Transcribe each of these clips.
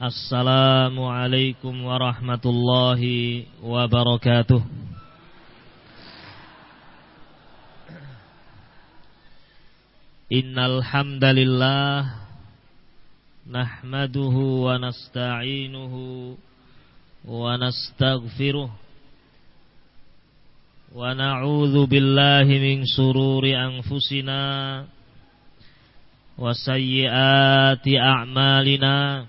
Assalamualaikum warahmatullahi wabarakatuh. Innal hamdalillah nahmaduhu wa nasta'inuhu wa nastaghfiruh wa na'udzu billahi min sururi anfusina wa sayyiati a'malina.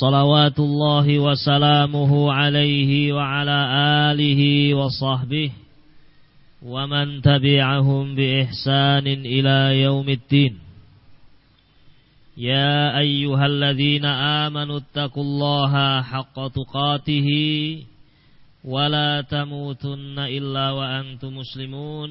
صلوات الله وسلامه عليه وعلى آله وصحبه ومن تبعهم بإحسان إلى يوم الدين يا أيها الذين آمنوا اتقوا الله حق تقاته ولا تموتن إلا وأنتم مسلمون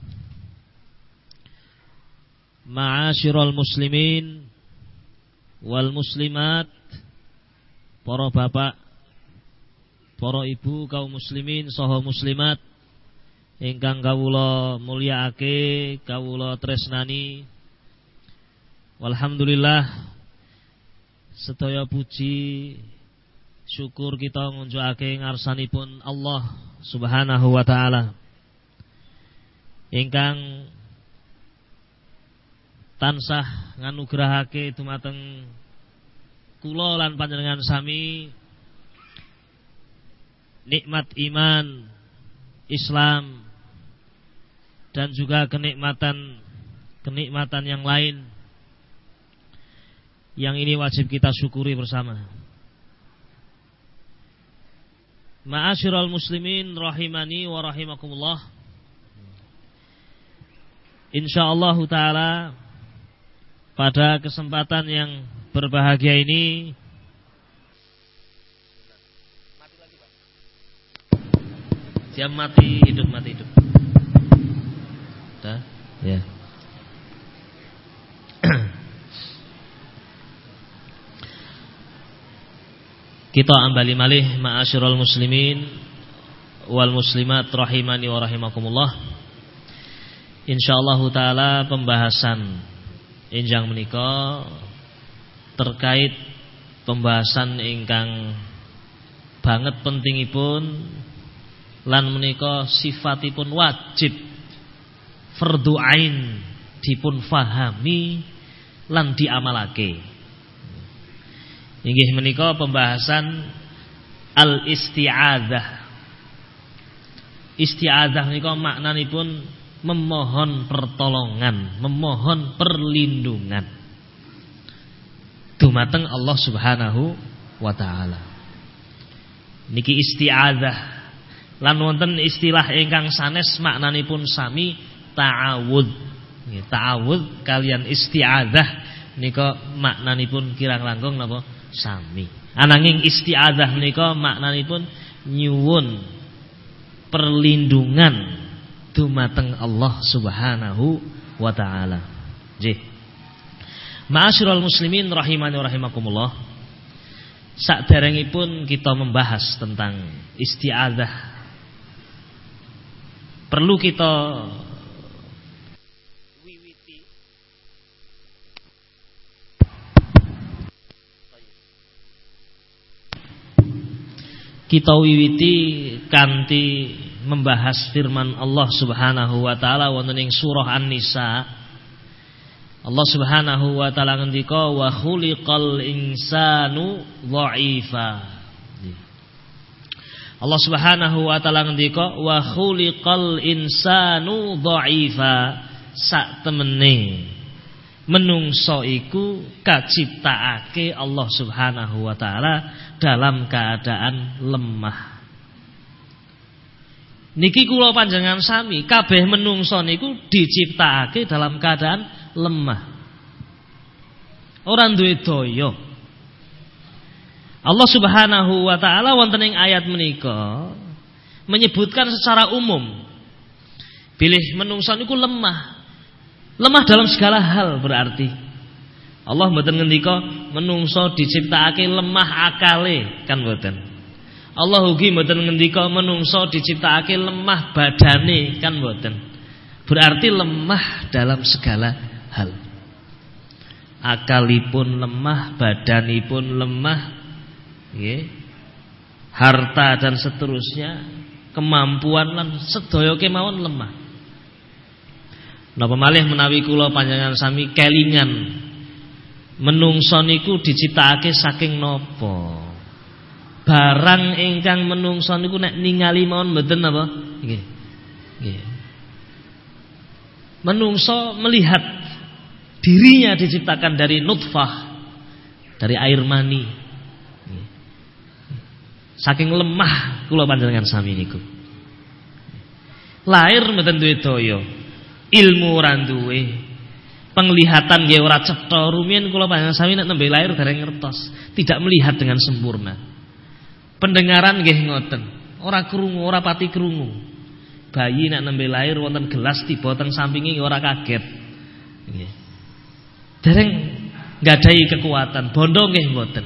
Ma'asyiral muslimin wal muslimat para bapak para ibu kaum muslimin saha muslimat ingkang kawula mulyaake kawula tresnani. Walhamdulillah sedaya puji syukur kita ngunjukake ngarsanipun Allah Subhanahu wa taala. Ingkang tansah nganugrahake dumateng kula lan panjenengan sami nikmat iman Islam dan juga kenikmatan kenikmatan yang lain yang ini wajib kita syukuri bersama. Ma'asyiral muslimin rahimani wa rahimakumullah. Insyaallah taala pada kesempatan yang berbahagia ini Jam mati hidup mati hidup. Dah, ya. Kita ambali malih ma'asyiral muslimin wal muslimat rahimani wa rahimakumullah. Insyaallah taala pembahasan Injang menika terkait pembahasan ingkang banget pentingipun lan menika sifatipun wajib fardhu ain dipun fahami lan diamalake. Inggih menika pembahasan al isti'adzah. Isti'adzah menika maknanipun memohon pertolongan, memohon perlindungan. Dumateng Allah Subhanahu wa taala. Niki isti'adzah. Lan wonten istilah ingkang sanes maknanipun sami ta'awud. Ta'awud kalian isti'adzah nika maknanipun kirang langkung napa sami. Ananging isti'adzah menika maknanipun nyuwun perlindungan dumateng Allah Subhanahu wa taala. Nggih. Ma'asyiral muslimin rahimani rahimakumullah. Sakderengipun kita membahas tentang isti'adzah. Perlu kita kita wiwiti kanthi membahas firman Allah Subhanahu wa taala wonten ing surah An-Nisa. Allah Subhanahu wa taala ngendika wa khuliqal insanu dha'ifa. Allah Subhanahu wa taala ngendika wa khuliqal insanu dha'ifa sak temene menungso iku kaciptaake Allah Subhanahu wa taala dalam keadaan lemah. Niki kula panjenengan sami kabeh menungso niku diciptakake dalam keadaan lemah. Orang duwe daya. Allah Subhanahu wa taala wonten ing ayat menika menyebutkan secara umum pilih menungso niku lemah. Lemah dalam segala hal berarti. Allah mboten ngendika menungso diciptakake lemah akale kan mboten. Allah ugi mboten ngendika menungso diciptakake lemah badane kan mboten. Berarti lemah dalam segala hal. Akalipun lemah, badanipun lemah, nggih. Harta dan seterusnya, kemampuan lan sedaya kemawon lemah. Napa malih menawi kula panjenengan sami kelingan menungso niku diciptakake saking napa? Barang ingkang menungso niku nek ningali mawon mboten apa? Nggih. Nggih. Menungso melihat dirinya diciptakan dari nutfah dari air mani. Saking lemah kula panjenengan sami niku. Lahir mboten duwe daya. Ilmu ora duwe. Penglihatan nggih ora cetha. Rumiyin kula panjenengan sami nek nembe lahir dereng ngertos, tidak melihat dengan sempurna. Pendengaran nggih ngoten. Ora krungu, ora pati krungu. Bayi nek nembe lahir wonten gelas tiba teng sampinge ora kaget. Nggih. Dereng nggadahi kekuatan, bondo nggih mboten.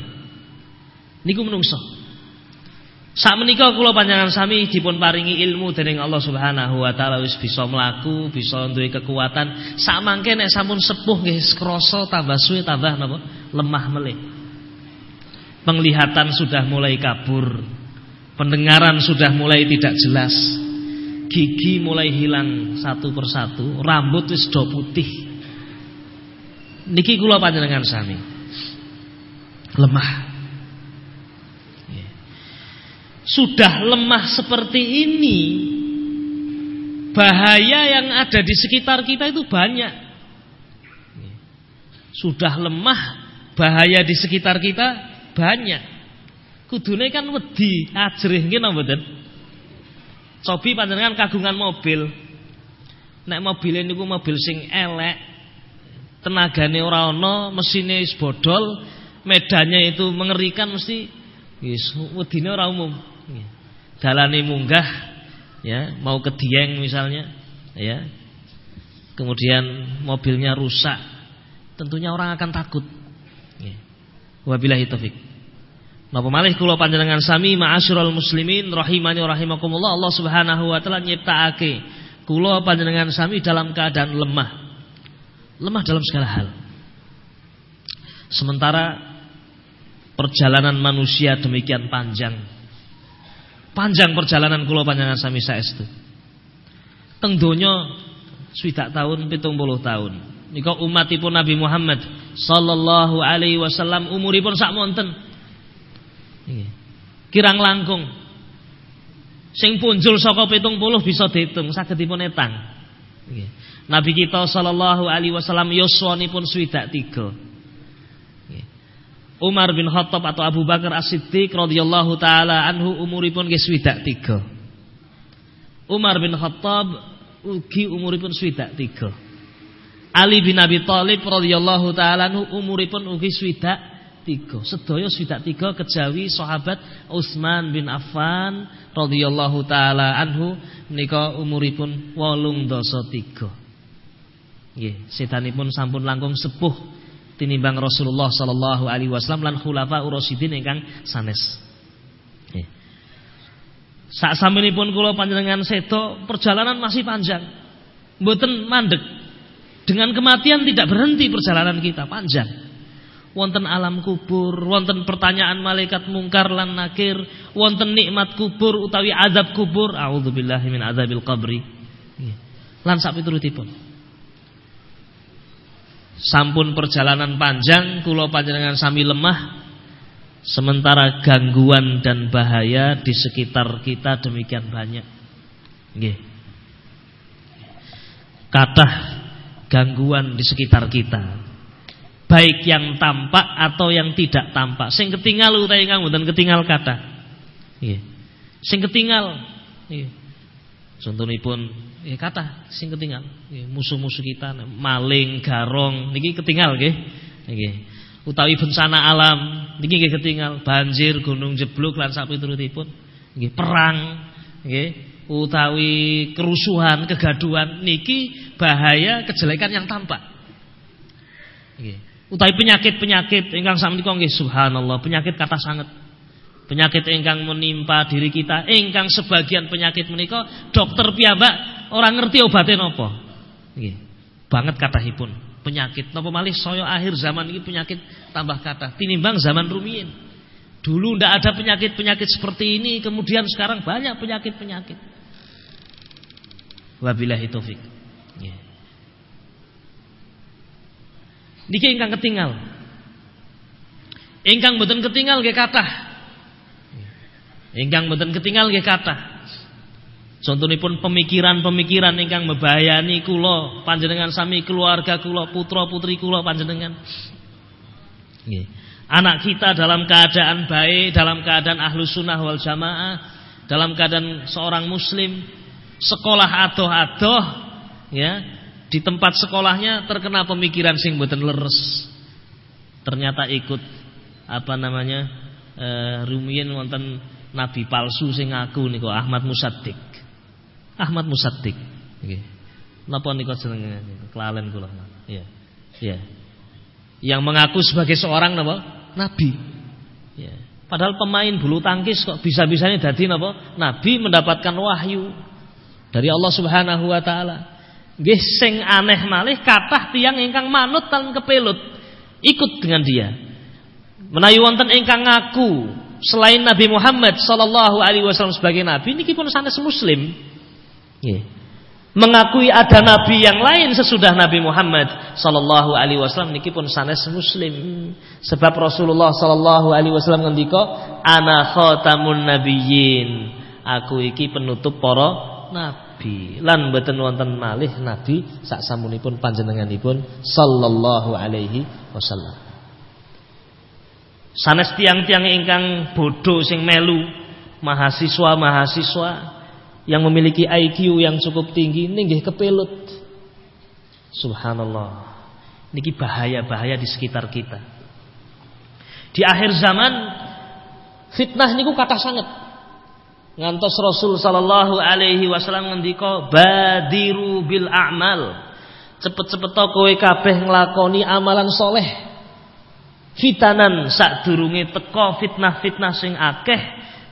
Niku menungso. Sak menika kula panjangan sami dipun paringi ilmu dening Allah Subhanahu wa taala wis bisa mlaku, bisa duwe kekuatan. Sak mangke nek sampun sepuh nggih krasa tambah suwe tambah napa? Lemah melih. Penglihatan sudah mulai kabur. Pendengaran sudah mulai tidak jelas. Gigi mulai hilang satu persatu. Rambut wis do putih. Niki kula panjenengan sami. Lemah. Sudah lemah seperti ini Bahaya yang ada di sekitar kita itu banyak. Sudah lemah Bahaya di sekitar kita banyak. Kudune kan wedi, ajrih nggih napa mboten? Cobi panjenengan kagungan mobil. Nek mobil niku mobil sing elek, tenagane ora ana, mesine wis bodol, medannya itu mengerikan mesti wis wedine ora umum. Dalane munggah ya, mau ke Dieng misalnya, ya. Kemudian mobilnya rusak, tentunya orang akan takut. Wabillahi taufik. Napa malih kula panjenengan sami ma'asyiral muslimin rahimani rahimakumullah Allah Subhanahu wa taala nyiptaake kula panjenengan sami dalam keadaan lemah. Lemah dalam segala hal. Sementara perjalanan manusia demikian panjang. Panjang perjalanan kula panjenengan sami saestu. Teng donya swidak tahun 70 tahun. Nika umatipun Nabi Muhammad sallallahu alaihi wasallam umuripun sak monten. Kirang langkung. Sing punjul saka 70 bisa diitung saged dipun etang. Nabi kita sallallahu alaihi wasallam yuswanipun swidak tiga. Umar bin Khattab atau Abu Bakar As-Siddiq radhiyallahu taala anhu umuripun nggih swidak tiga. Umar bin Khattab ugi umuripun swidak tiga. Ali bin Abi Thalib radhiyallahu taala anhu umuripun ugi swidak tiga. Sedaya swidak tiga kejawi sahabat Utsman bin Affan radhiyallahu taala anhu menika umuripun 83. Nggih, setanipun sampun langkung sepuh tinimbang Rasulullah sallallahu alaihi wasallam lan khulafa urasidin ingkang sanes. Nggih. Sak kula panjenengan seto perjalanan masih panjang. Mboten mandek dengan kematian tidak berhenti perjalanan kita panjang. Wonten alam kubur, wonten pertanyaan malaikat mungkar lan nakir, wonten nikmat kubur utawi azab kubur. Auzubillahi min azabil qabri. Lan sak piturutipun. Sampun perjalanan panjang kula panjenengan sami lemah. Sementara gangguan dan bahaya di sekitar kita demikian banyak. Nggih. Kata gangguan di sekitar kita. Baik yang tampak atau yang tidak tampak. Sing ketinggal utawi ingkang mboten ketinggal kata. Nggih. Sing ketinggal. Nggih. Contohipun ya kata sing ketinggal. Musuh-musuh kita maling, garong niki ketinggal nggih. Nggih. Utawi bencana alam niki nggih ketinggal, banjir, gunung jeblok lan sapiturutipun. Nggih, perang, nggih utawi kerusuhan, kegaduhan niki bahaya kejelekan yang tampak. Nggih. Utawi penyakit-penyakit ingkang sakmenika nggih subhanallah, penyakit kata sangat. Penyakit ingkang menimpa diri kita, ingkang sebagian penyakit menika dokter piyambak orang ngerti obatnya napa. Nggih. Banget katahipun penyakit napa malih saya akhir zaman ini penyakit tambah kata tinimbang zaman rumiyin. Dulu ndak ada penyakit-penyakit seperti ini, kemudian sekarang banyak penyakit-penyakit. Wabillahi taufik. Ya. Niki ingkang ketinggal. Ingkang mboten ketinggal nggih kathah. Ingkang mboten ketinggal nggih kathah. Contohipun pemikiran-pemikiran ingkang membayani kula panjenengan sami keluarga kula putra-putri kula panjenengan. Nggih. Anak kita dalam keadaan baik, dalam keadaan ahlus sunnah wal jamaah, dalam keadaan seorang muslim, sekolah adoh-adoh ya di tempat sekolahnya terkena pemikiran sing boten leres. Ternyata ikut apa namanya e, rumiyin wonten nabi palsu sing ngaku niku Ahmad Musaddiq. Ahmad Musaddiq. Nggih. Napa niku jenenge kelalen kula. Ya ya yang mengaku sebagai seorang napa? Nabi. Ya padahal pemain bulu tangkis kok bisa-bisanya dadi napa? Nabi mendapatkan wahyu dari Allah Subhanahu wa taala. Nggih sing aneh malih kathah tiyang ingkang manut lan kepelut ikut dengan dia. Menawi wonten ingkang ngaku selain Nabi Muhammad sallallahu alaihi wasallam sebagai nabi niki pun sanes muslim. Nggih. Mengakui ada nabi yang lain sesudah Nabi Muhammad sallallahu alaihi wasallam niki pun sanes muslim. Sebab Rasulullah sallallahu alaihi wasallam ngendika ana khatamun nabiyyin. Aku iki penutup para nabi lan mboten wonten malih nabi sak samunipun panjenenganipun sallallahu alaihi wasallam. Sanes tiang-tiang ingkang bodoh sing melu mahasiswa-mahasiswa yang memiliki IQ yang cukup tinggi ninggih kepelut. Subhanallah. Niki bahaya-bahaya di sekitar kita. Di akhir zaman fitnah niku kata sangat Ngantos Rasul sallallahu alaihi wasallam ngendika badiru bil a'mal. Cepet-cepet kowe kabeh nglakoni amalan soleh. Fitanan sadurunge teka fitnah-fitnah sing akeh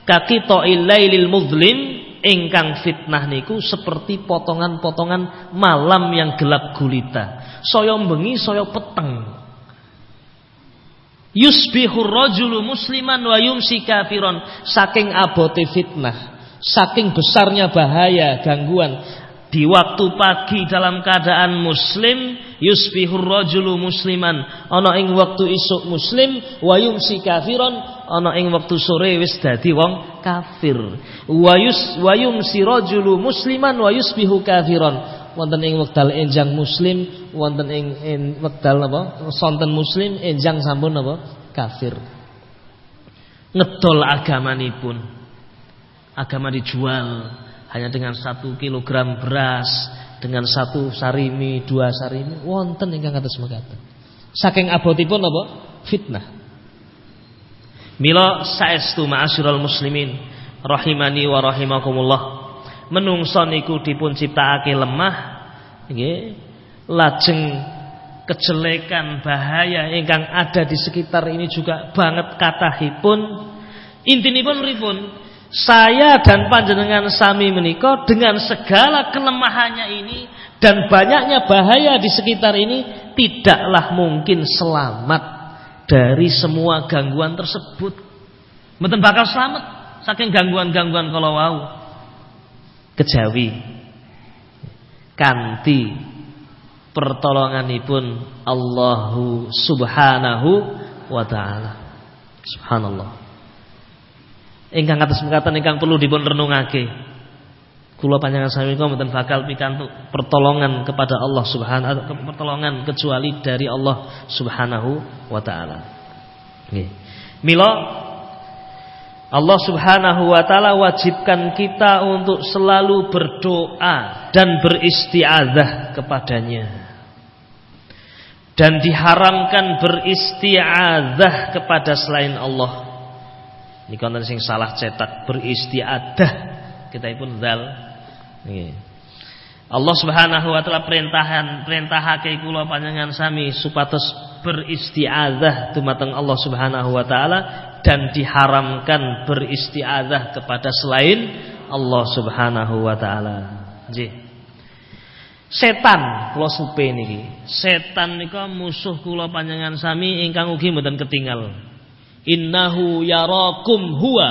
kakita ilailil muzlim ingkang fitnah niku seperti potongan-potongan malam yang gelap gulita. Saya bengi, saya peteng. Yusbihur rajulu musliman wa yumsi kafiron. Saking abote fitnah, saking besarnya bahaya, gangguan. Di waktu pagi dalam keadaan muslim yusbihur rajulu musliman. Ana ing waktu isuk muslim wa yumsi kafiron. Ana ing waktu sore wis dadi wong kafir. Wa yus wa yumsi rajulu musliman wa yusbihu kafiron wonten ing wekdal enjang muslim wonten ing, wekdal napa sonten muslim enjang sampun napa kafir. Ngedol agamanipun. Agama dijual hanya dengan satu kilogram beras dengan satu sarimi dua sarimi. Wonten ingkang kados mekaten. Saking abotipun apa? Fitnah. Mila saestu ma'asyiral muslimin rahimani wa rahimakumullah menungso niku dipun ciptakake lemah nggih lajeng kejelekan bahaya ingkang ada di sekitar ini juga banget katahipun intinipun ripun saya dan panjenengan sami menikah dengan segala kelemahannya ini dan banyaknya bahaya di sekitar ini tidaklah mungkin selamat dari semua gangguan tersebut. Mboten bakal selamat saking gangguan-gangguan kalau wau. Kejawi kanti pertolonganipun Allahu Subhanahu wa taala. Subhanallah. Ingkang atas mengatakan ingkang perlu dipun renungake. Kula panjangan sami mboten bakal pikantuk pertolongan kepada Allah Subhanahu pertolongan kecuali dari Allah Subhanahu wa taala. Nggih. Mila Allah Subhanahu wa taala wajibkan kita untuk selalu berdoa dan beristiazah kepadanya. Dan diharamkan beristiazah kepada selain Allah. Ini konten sing salah cetak beristiadah kita pun dal. Allah Subhanahu wa taala perintahan perintahake kula panjenengan sami supados beristiazah dumateng Allah Subhanahu wa taala dan diharamkan beristiazah kepada selain Allah Subhanahu wa taala. Nggih. Setan kula supe niki. Setan nika musuh kula panjenengan sami ingkang ugi mboten ketinggal. Innahu yarakum huwa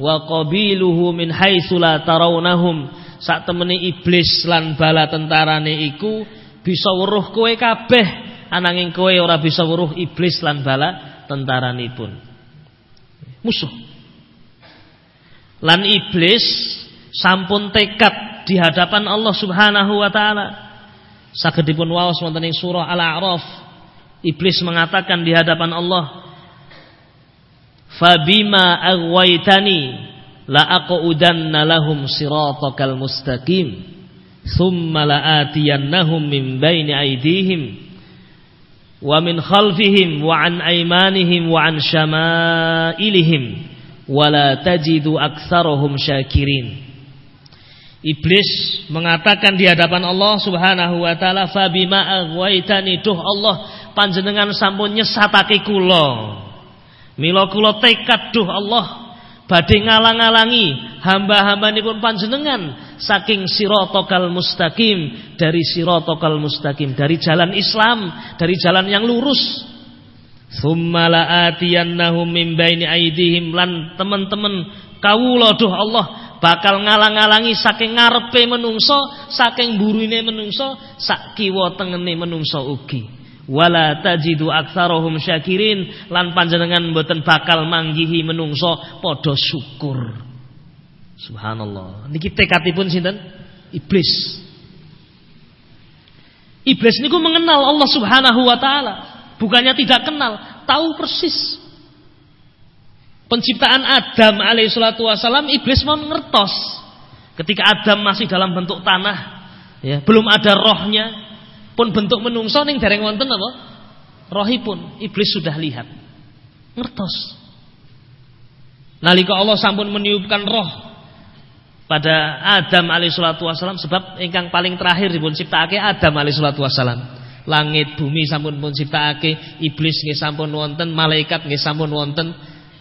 wa qabiluhu min haitsu la tarawnahum. Sak temene iblis lan bala tentarane iku bisa weruh kowe kabeh ananging kowe ora bisa weruh iblis lan bala tentaranipun. Musuh. Lan iblis sampun tekad di hadapan Allah Subhanahu wa taala. Sagedipun waos wonten ing surah Al-A'raf. Iblis mengatakan di hadapan Allah, Fabima aghwaytani la aqudanna lahum siratakal mustaqim thumma la'atiyannahum min baini aydihim wa min khalfihim wa an aymanihim wa an syama'ilihim wa la tajidu aktsarahum syakirin. Iblis mengatakan di hadapan Allah Subhanahu wa taala fabima aghwaytani duh Allah panjenengan sampun nyesatake kula. Mila kula tekad duh Allah badhe ngalang-alangi hamba-hambanipun panjenengan saking sirotokal mustaqim dari sirotokal mustaqim dari jalan Islam dari jalan yang lurus. Thumma la'atiyannahum min baini aidihim lan teman-teman kawula duh Allah bakal ngalang-alangi saking ngarepe menungso saking burine menungso sak kiwa tengene menungso ugi. Wala tajidu aktsarahum syakirin lan panjenengan mboten bakal manggihi menungso padha syukur subhanallah niki tekadipun sinten iblis iblis niku mengenal Allah Subhanahu wa taala bukannya tidak kenal tahu persis penciptaan Adam alaihi salatu wasalam iblis mau ngertos ketika Adam masih dalam bentuk tanah ya belum ada rohnya pun bentuk menungso ning dereng wonten apa? Rohipun iblis sudah lihat. Ngertos. Nalika Allah sampun meniupkan roh pada Adam alaihissalatu wassalam sebab ingkang paling terakhir dipun ciptakake Adam alaihissalatu wassalam. Langit bumi sampun pun ciptakake, iblis nggih sampun wonten, malaikat nggih sampun wonten.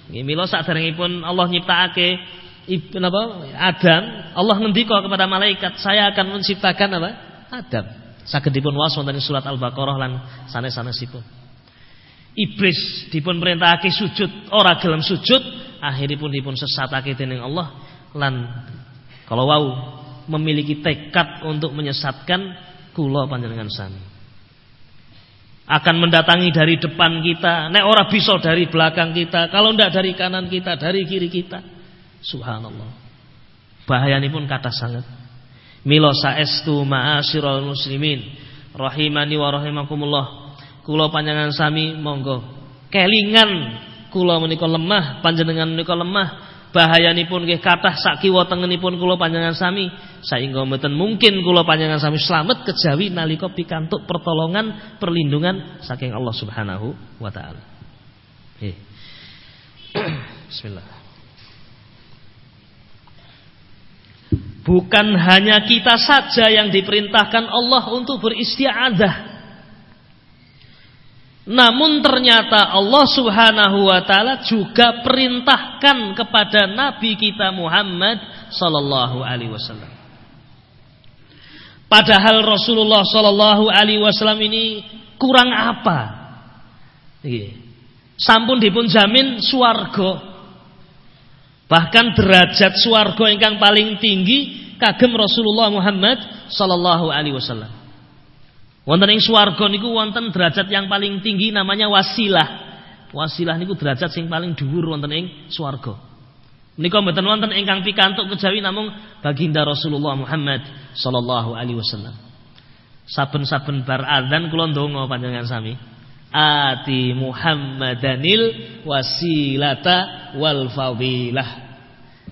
Nggih mila saderengipun Allah nyiptakake apa? Adam, Allah ngendika kepada malaikat, saya akan menciptakan apa? Adam. Saged dipun waos wonten surat Al-Baqarah lan sanes-sanesipun. Iblis dipun perintahake sujud, ora gelem sujud, akhiripun dipun sesatake dening Allah lan kalau wau memiliki tekad untuk menyesatkan kula panjenengan sami. Akan mendatangi dari depan kita, nek ora bisa dari belakang kita, kalau ndak dari kanan kita, dari kiri kita. Subhanallah. Bahayanipun kata sangat. Milo saestu ma'asyiral muslimin rahimani wa rahimakumullah. Kula panjangan sami monggo kelingan kula menika lemah, panjenengan menika lemah. Bahayanipun nggih kathah sak kiwa tengenipun kula panjenengan sami saengga mboten mungkin kula panjenengan sami slamet kejawi nalika pikantuk pertolongan, perlindungan saking Allah Subhanahu wa taala. Bismillah. Bukan hanya kita saja yang diperintahkan Allah untuk beristiadah. Namun ternyata Allah Subhanahu wa taala juga perintahkan kepada nabi kita Muhammad sallallahu alaihi wasallam. Padahal Rasulullah sallallahu alaihi wasallam ini kurang apa? Sampun dipun jamin swarga Bahkan derajat swarga ingkang paling tinggi kagem Rasulullah Muhammad sallallahu alaihi wasallam. Wonten ing swarga niku wonten derajat yang paling tinggi namanya wasilah. Wasilah niku derajat sing paling dhuwur wonten ing swarga. Menika mboten wonten ingkang pikantuk kejawi namung baginda Rasulullah Muhammad sallallahu alaihi wasallam. Saben-saben bar adzan kula ndonga panjenengan sami. Ati Muhammadanil wasilata wal fadilah.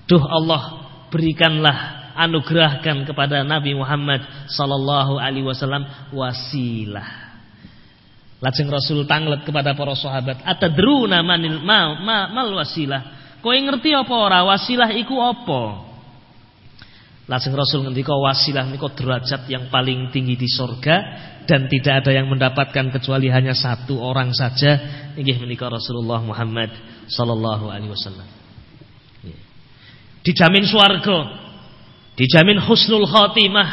Duh Allah berikanlah anugerahkan kepada Nabi Muhammad sallallahu alaihi wasallam wasilah. Lajeng Rasul tanglet kepada para sahabat, "Atadruna manil ma, ma, mal wasilah?" Kowe ngerti apa ora wasilah iku apa? Lajeng Rasul ngendika wasilah niku derajat yang paling tinggi di sorga dan tidak ada yang mendapatkan kecuali hanya satu orang saja inggih menika Rasulullah Muhammad sallallahu alaihi wasallam. Dijamin swarga, dijamin husnul khotimah,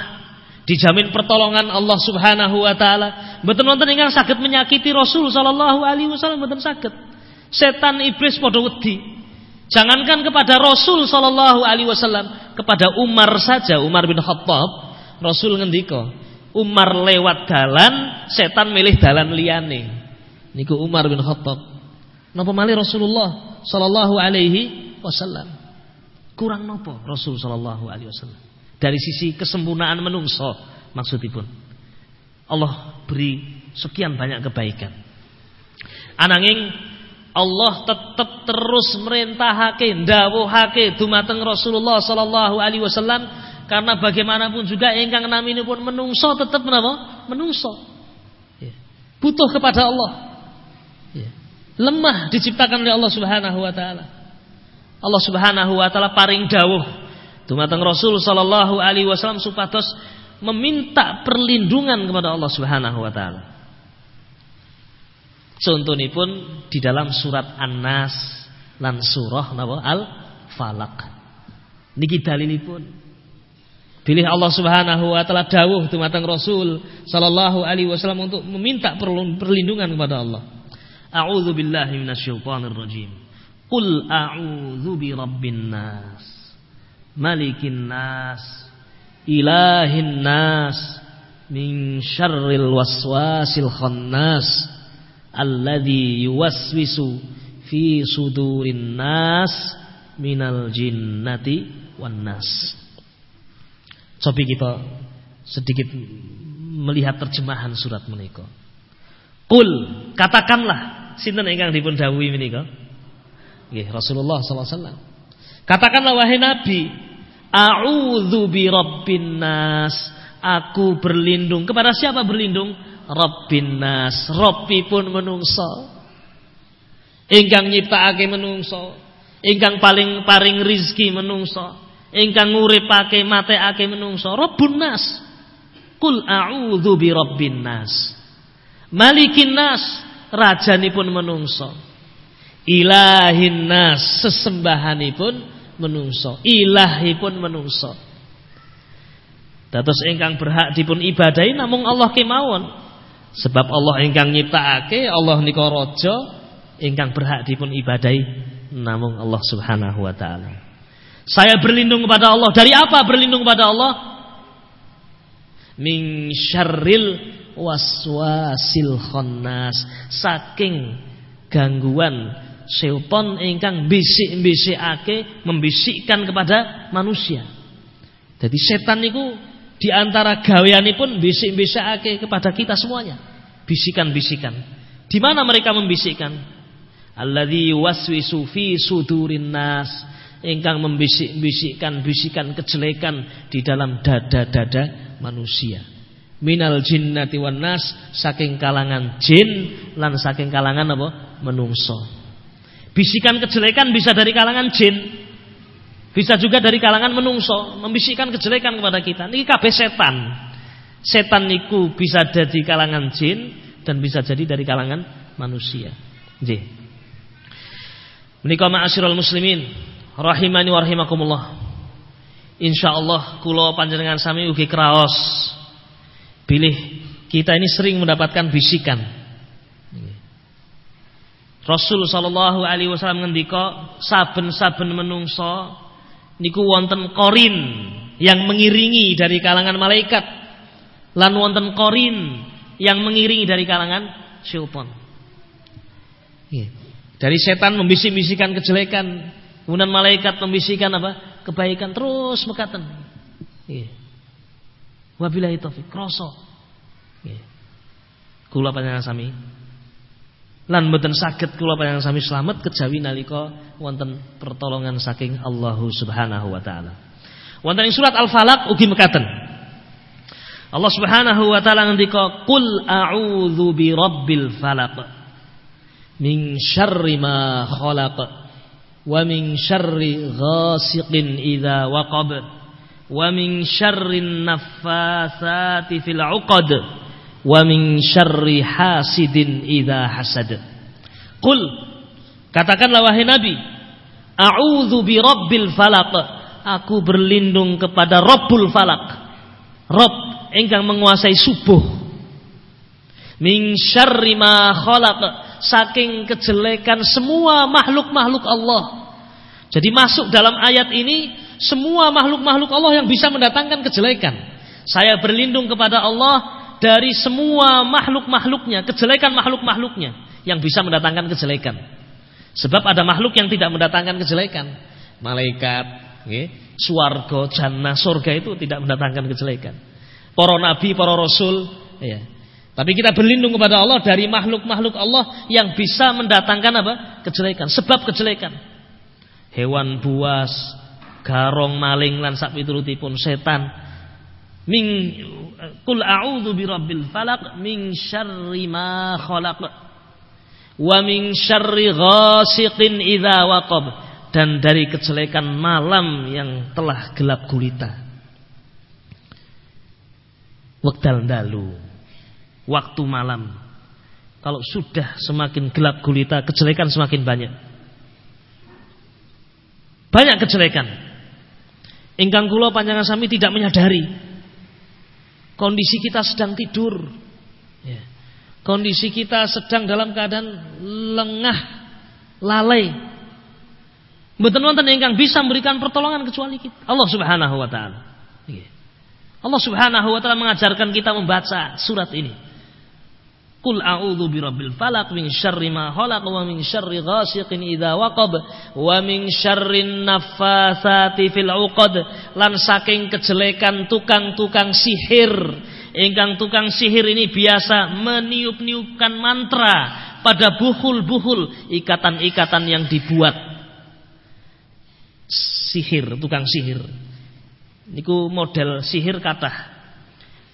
dijamin pertolongan Allah Subhanahu wa taala. Wonten ingkang saged menyakiti Rasul sallallahu alaihi wasallam mboten saged. Setan iblis padha wedi. Jangankan kepada Rasul Shallallahu Alaihi Wasallam, kepada Umar saja, Umar bin Khattab, Rasul ngendiko, Umar lewat dalan, setan milih dalan liane. Niku Umar bin Khattab. Napa malih Rasulullah Shallallahu Alaihi Wasallam? Kurang nopo Rasul Shallallahu Alaihi Wasallam? Dari sisi kesempurnaan menungso maksudipun. Allah beri sekian banyak kebaikan. Ananging Allah tetap terus merintahake, ndawuhake dumateng Rasulullah sallallahu alaihi wasallam karena bagaimanapun juga ingkang naminipun menungso tetap menapa? Menungso. Ya. Butuh kepada Allah. Ya. Lemah diciptakan oleh Allah Subhanahu wa taala. Allah Subhanahu wa taala paring dawuh dumateng Rasul sallallahu alaihi wasallam supados meminta perlindungan kepada Allah Subhanahu wa taala. Contohipun di dalam surat An-Nas lan surah napa Al-Falaq. Niki dalilipun. Pilih Allah Subhanahu wa taala dawuh dumateng Rasul sallallahu alaihi wasallam untuk meminta perlindungan kepada Allah. A'udzu billahi minasyaitonir rajim. Qul a'udzu bi rabbin nas. Malikin nas. Ilahin nas. Min syarril waswasil khannas alladhi yuwaswisu fi sudurin nas minal jinnati wan nas. Coba kita sedikit melihat terjemahan surat menika. Qul katakanlah sinten ingkang dipun dawuhi menika? Rasulullah wasallam. Katakanlah wahai Nabi, a'udzu bi rabbin nas. Aku berlindung kepada siapa berlindung? Rabbin nas, pun menungso. Ingkang nyiptakake menungso, ingkang paling paring rizki menungso, ingkang nguripake matekake menungso, Rabbun nas. Kul a'udzu bi rabbin nas. Malikin nas, rajanipun menungso. Ilahin nas, sesembahanipun menungso, ilahipun menungso. Dados ingkang berhak dipun ibadahi namung Allah kemawon. Sebab Allah ingkang nyiptakake, Allah nika raja ingkang berhak dipun ibadahi namung Allah Subhanahu wa taala. Saya berlindung kepada Allah. Dari apa berlindung kepada Allah? Min syarril waswasil khannas. Saking gangguan setan ingkang bisik-bisikake membisikkan kepada manusia. Jadi setan niku di antara gaweanipun bisik-bisikake kepada kita semuanya bisikan-bisikan. Di mana mereka membisikkan? Alladzi waswisu fi sudurin nas. Engkang membisik-bisikkan bisikan kejelekan di dalam dada-dada manusia. Minal jinnati wan nas saking kalangan jin lan saking kalangan apa? menungso. Bisikan kejelekan bisa dari kalangan jin, bisa juga dari kalangan menungso, membisikkan kejelekan kepada kita. Ini kabeh setan. Setan niku bisa dari kalangan jin dan bisa jadi dari kalangan manusia. Nggih. Menika ma'asyiral muslimin rahimani wa rahimakumullah. Insyaallah kula panjenengan sami ugi kraos pilih kita ini sering mendapatkan bisikan. Rasul sallallahu alaihi wasallam ngendika saben-saben menungso niku wonten korin yang mengiringi dari kalangan malaikat lan wonten korin yang mengiringi dari kalangan syaitan. Yeah. Dari setan membisik-bisikan kejelekan, kemudian malaikat membisikkan apa? Kebaikan terus mekaten. Nggih. Wabillahi taufik, kroso. Nggih. Kula panjenengan sami lan mboten saged kula panjenengan sami slamet kejawi nalika wonten pertolongan saking Allah Subhanahu wa taala. Wonten ing surat Al-Falaq ugi mekaten. Allah Subhanahu wa taala ngendika qul a'udzu birabbil falaq min syarri ma khalaq wa min syarri ghasiqin idza waqab wa min syarri naffatsati fil 'uqad wa min syarri hasidin idza hasad. Qul katakanlah wahai nabi a'udzu birabbil falaq. Aku berlindung kepada Rabbul Falak Rabb engkang menguasai subuh. Min syarri ma khalaq. Saking kejelekan semua makhluk-makhluk Allah. Jadi masuk dalam ayat ini semua makhluk-makhluk Allah yang bisa mendatangkan kejelekan. Saya berlindung kepada Allah dari semua makhluk-makhluknya kejelekan makhluk-makhluknya yang bisa mendatangkan kejelekan sebab ada makhluk yang tidak mendatangkan kejelekan malaikat okay? suarga jannah surga itu tidak mendatangkan kejelekan para nabi, para rasul, ya. Tapi kita berlindung kepada Allah dari makhluk-makhluk Allah yang bisa mendatangkan apa? kejelekan, sebab kejelekan. Hewan buas, garong maling lan piturutipun setan. Min qul a'udzu birabbil falaq min syarri ma khalaq. Wa min syarri ghasiqin idza waqab. Dan dari kejelekan malam yang telah gelap gulita. Waktal dalu Waktu malam. Kalau sudah semakin gelap gulita Kejelekan semakin banyak. Banyak kejelekan. Ingkang kula panjangan sami tidak menyadari Kondisi kita sedang tidur ya. Kondisi kita sedang dalam keadaan lengah Lalai Betul wonten ingkang bisa memberikan pertolongan kecuali kita Allah Subhanahu wa taala. Yeah. Allah Subhanahu wa taala mengajarkan kita membaca surat ini. Qul a'udzu birabbil falaq min syarri ma khalaq wa min syarri ghasiqin idza waqab wa min syarrin naffatsati fil 'uqad. Lan saking kejelekan tukang-tukang sihir. Ingkang tukang sihir ini biasa meniup-niupkan mantra pada buhul-buhul ikatan-ikatan yang dibuat. Sihir tukang sihir. Niku model sihir kata.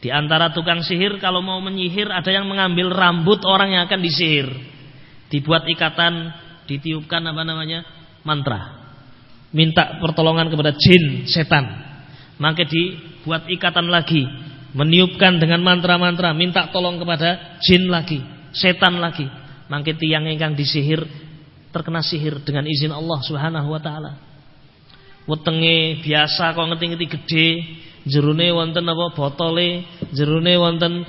Di antara tukang sihir kalau mau menyihir ada yang mengambil rambut orang yang akan disihir. Dibuat ikatan, ditiupkan apa namanya? mantra. Minta pertolongan kepada jin, setan. Maka dibuat ikatan lagi, meniupkan dengan mantra-mantra, minta tolong kepada jin lagi, setan lagi. Maka tiang yang disihir terkena sihir dengan izin Allah Subhanahu wa taala wetenge biasa kok ngerti-ngerti gede, jerune wonten apa botole, jerune wonten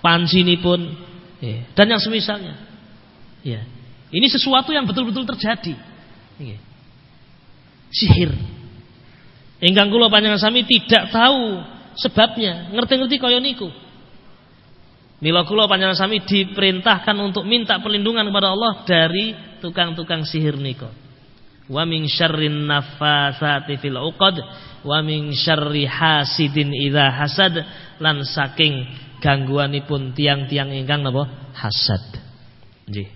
pancinipun, ya. dan yang semisalnya. Ya. Ini sesuatu yang betul-betul terjadi. Ya. Sihir. Ingkang kula panjenengan sami tidak tahu sebabnya, ngerti-ngerti kaya niku. Mila kula panjenengan sami diperintahkan untuk minta perlindungan kepada Allah dari tukang-tukang sihir niku wa min syarrin nafasati fil uqad wa min syarri hasidin idza hasad lan saking gangguanipun tiang-tiang ingkang napa? Hasad. Nggih.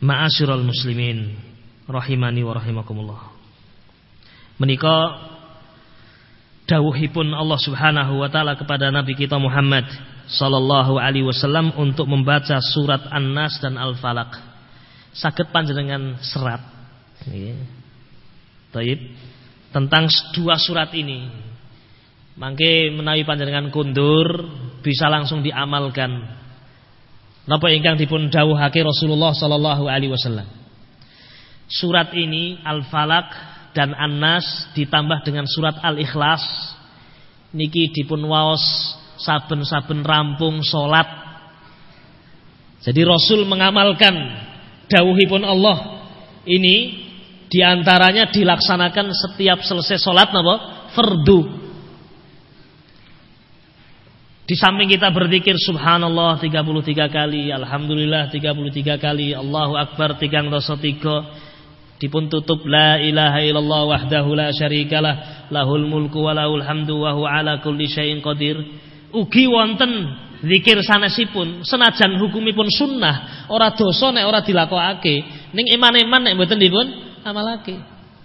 Ma'asyiral muslimin rahimani wa rahimakumullah. Menika dawuhipun Allah Subhanahu wa taala kepada nabi kita Muhammad sallallahu alaihi wasallam untuk membaca surat An-Nas dan Al-Falaq. Saged panjenengan serat. Ya. Taib tentang dua surat ini. Mangke menawi panjenengan kundur bisa langsung diamalkan. Napa ingkang dipun dawuhake Rasulullah sallallahu alaihi wasallam. Surat ini Al-Falaq dan An-Nas ditambah dengan surat Al-Ikhlas niki dipun waos saben-saben rampung salat. Jadi Rasul mengamalkan dawuhipun Allah ini di antaranya dilaksanakan setiap selesai sholat napa? Fardu. Di samping kita berzikir subhanallah 33 kali, alhamdulillah 33 kali, Allahu akbar 3 dipun tutup la ilaha illallah wahdahu la syarikalah lahul mulku wa lahul hamdu wa huwa ala kulli syai'in qadir. Ugi wonten zikir sanesipun senajan hukumipun sunnah, ora dosa nek ora dilakokake, ning iman-iman nek mboten dipun amalake.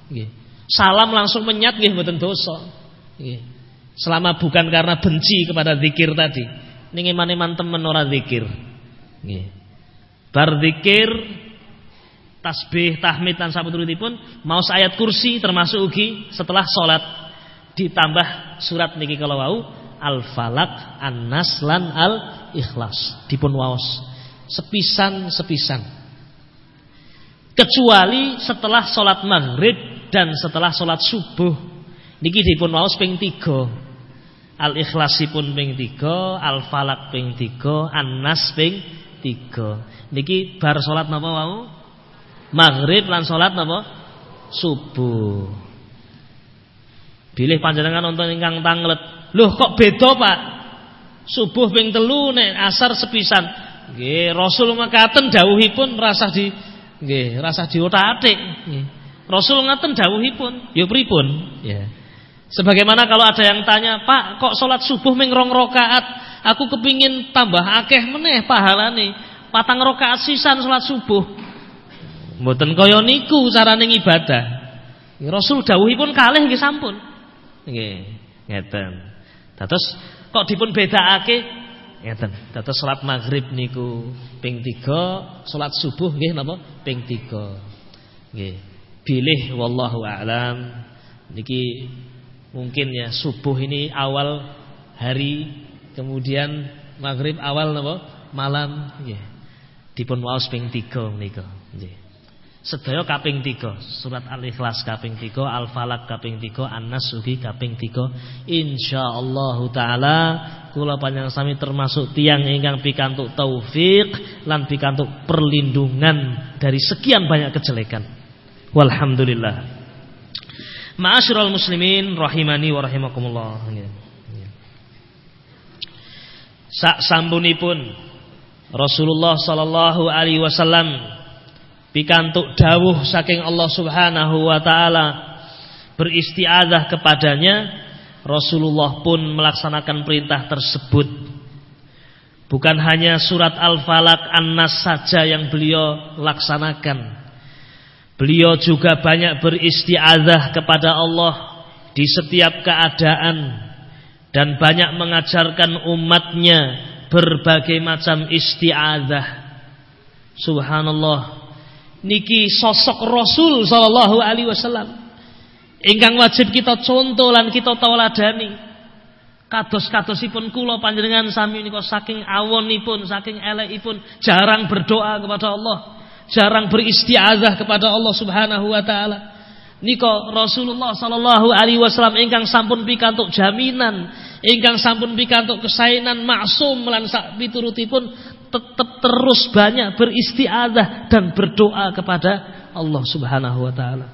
Nggih. Salam langsung menyat nggih mboten dosa. Nggih. Selama bukan karena benci kepada zikir tadi. Ning iman-iman temen ora zikir. Nggih. Bar zikir tasbih, tahmid dan pun mau ayat kursi termasuk ugi setelah sholat ditambah surat niki kalau wau Al-Falak, An-Nas lan Al-Ikhlas dipun waos sepisan-sepisan kecuali setelah sholat maghrib dan setelah sholat subuh niki dipun waos ping tiga Al-Ikhlasipun ping tiga Al-Falak ping tiga An-Nas ping tiga niki bar sholat napa wau maghrib lan sholat napa subuh Bilih panjenengan nonton ingkang tanglet. Loh kok beda, Pak? Subuh ping telu nek asar sepisan. Nggih, Rasul mekaten dawuhipun rasah di nggih, rasah diotak-atik. Rasul ngaten dawuhipun, ya pripun? Ya. Sebagaimana kalau ada yang tanya, "Pak, kok salat subuh ming rong rakaat? Aku kepingin tambah akeh meneh pahalane. Patang rakaat sisan salat subuh." Mboten kaya niku carane ibadah. Rasul dawuhipun kalih nggih sampun. Nggih, ngeten. Dados kok dipun bedakake ngeten. Dados salat maghrib niku ping 3, salat subuh nggih napa? Ping 3. Nggih. Pilih wallahu a'lam. Niki mungkin ya subuh ini awal hari, kemudian maghrib awal napa? Malam nggih. Dipun waos ping 3 menika. Nggih. Sedaya kaping 3, surat Al-Ikhlas kaping 3, Al-Falaq kaping 3, An-Nas kaping 3. Insyaallah taala kula panjang sami termasuk tiang ingkang pikantuk taufik lan pikantuk perlindungan dari sekian banyak kejelekan. Walhamdulillah. Ma'asyiral muslimin rahimani wa rahimakumullah. Sak sampunipun Rasulullah sallallahu alaihi wasallam pikantuk dawuh saking Allah Subhanahu wa taala beristiadah kepadanya Rasulullah pun melaksanakan perintah tersebut. Bukan hanya surat Al-Falaq An-Nas saja yang beliau laksanakan. Beliau juga banyak beristiadah kepada Allah di setiap keadaan dan banyak mengajarkan umatnya berbagai macam istiadah subhanallah niki sosok Rasul sallallahu alaihi wasallam. Ingkang wajib kita contoh lan kita tauladani. Kados-kadosipun kula panjenengan sami nika saking awonipun saking elekipun jarang berdoa kepada Allah jarang beristiazah kepada Allah Subhanahu wa taala. Niko Rasulullah sallallahu alaihi wasallam ingkang sampun pikantuk jaminan, ingkang sampun pikantuk kesainan maksum lan sak piturutipun tetap terus banyak beristiadah dan berdoa kepada Allah Subhanahu wa taala.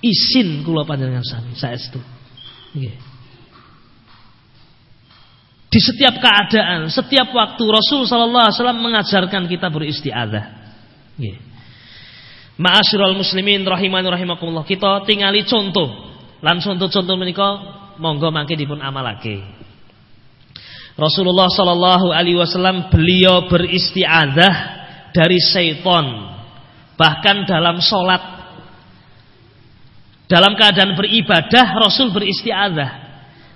Isin kula panjenengan sami saestu. Nggih. Di setiap keadaan, setiap waktu Rasul sallallahu alaihi wasallam mengajarkan kita beristiadah. Nggih. Ma'asyiral muslimin rahimani rahimakumullah. Kita tingali contoh. Lan contoh-contoh menika monggo mangke dipun amalake. Rasulullah Sallallahu Alaihi Wasallam beliau beristiadah dari syaitan bahkan dalam sholat. Dalam keadaan beribadah Rasul beristiadah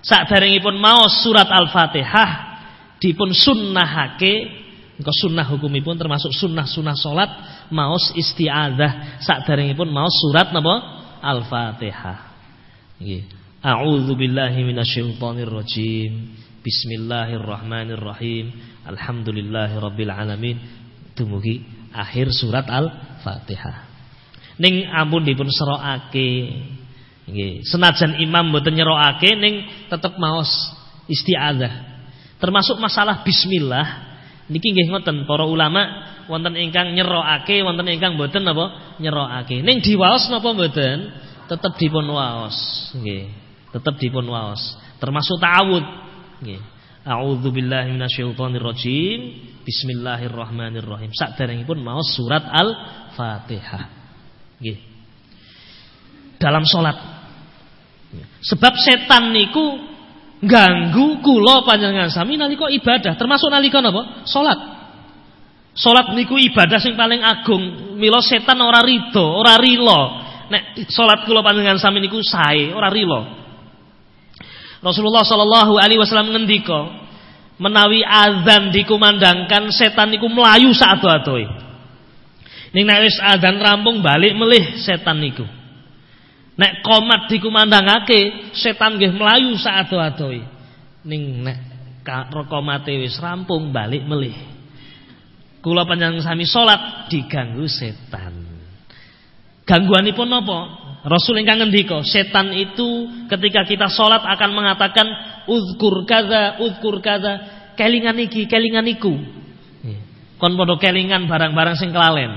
saat pun mau surat al-fatihah dipun sunnahake engko sunnah hukumipun termasuk sunnah-sunnah sholat maos istiadah saat pun mau surat napa? Al-fatihah. A'udzu billahi minasyaitonir rajim Bismillahirrahmanirrahim. Alhamdulillahirabbil alamin. Dumugi akhir surat Al-Fatihah. Ning ampun dipun serokake. Nggih, senajan imam mboten nyerokake ning tetep maos isti'adzah. Termasuk masalah bismillah niki nggih ngoten para ulama wonten ingkang nyerokake, wonten ingkang mboten napa nyerokake. Ning diwaos napa mboten? Tetep dipun waos, nggih. Tetep dipun waos. Termasuk ta'awud A'udzu billahi minasyaitonir rajim. Bismillahirrahmanirrahim. pun mau surat Al-Fatihah. Nggih. Dalam salat. Sebab setan niku ganggu kula panjenengan sami nalika ibadah, termasuk nalika napa? Salat. Salat niku ibadah sing paling agung. Mila setan ora rido, ora rilo. Nek salat kula panjenengan sami niku sae, ora rilo. Rasulullah Shallallahu Alaihi Wasallam ngendika menawi azan dikumandangkan setan niku melayu saat atoi. Ning nek wis azan rampung balik melih setan niku. Nek komat dikumandangake setan nggih melayu saat atoi. Ning nek komate wis rampung balik melih. Kula panjang sami salat diganggu setan. Gangguanipun napa? Rasul ingkang ngendika, setan itu ketika kita sholat akan mengatakan uzkur kaza, uzkur kaza, kelingan iki, kelingan iku. Kon kelingan barang-barang sing kelalen.